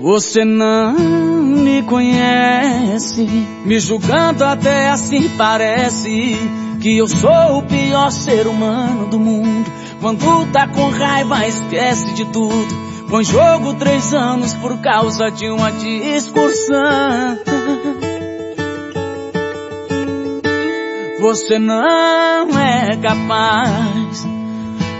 Você não me conhece, me julgando até assim parece que eu sou o pior ser humano do mundo. Quando tá com raiva esquece de tudo. Põe jogo três anos por causa de uma discussão. Você não é capaz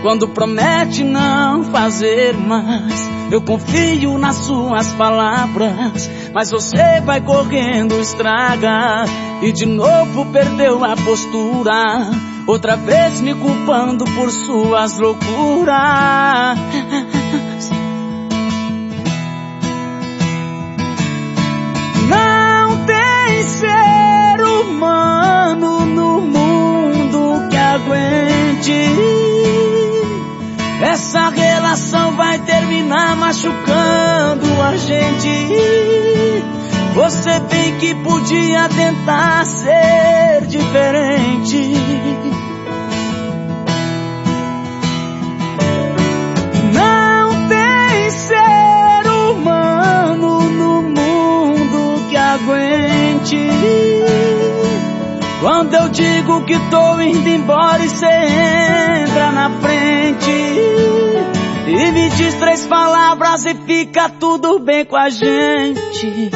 quando promete não fazer mais. Eu confio nas suas palavras, mas você vai correndo, estraga e de novo perdeu a postura. Outra vez me culpando por suas loucuras. Não machucando a gente. Você bem que podia tentar ser diferente. Não tem ser humano no mundo que aguente. Quando eu digo que tô indo embora e cê entra na frente. Diz três palavras e fica tudo bem com a gente.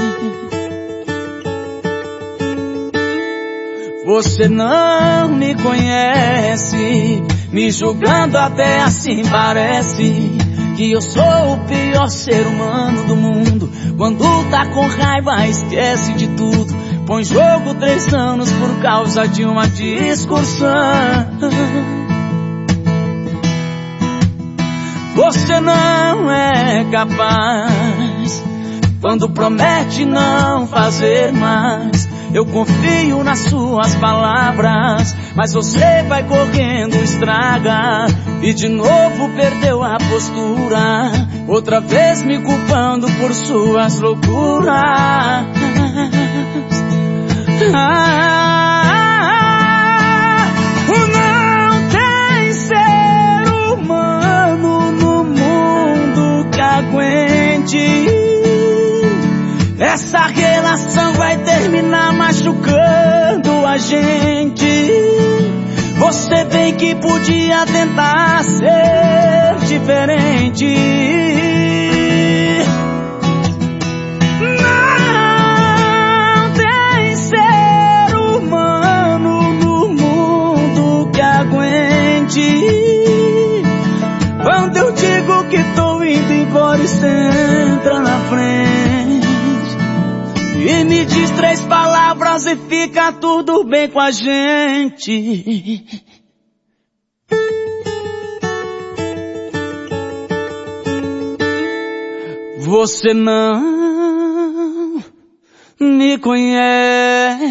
Você não me conhece, me julgando até assim parece que eu sou o pior ser humano do mundo. Quando tá com raiva esquece de tudo, põe jogo três anos por causa de uma discussão. Você não é capaz quando promete não fazer mais. Eu confio nas suas palavras, mas você vai correndo, estraga e de novo perdeu a postura. Outra vez me culpando por suas loucuras. Ah, Essa relação vai terminar machucando a gente. Você bem que podia tentar ser diferente. Não tem ser humano no mundo que aguente. Quando eu digo que tô indo embora e cê entra na frente E me diz três palavras e fica tudo bem com a gente. Você não me conhece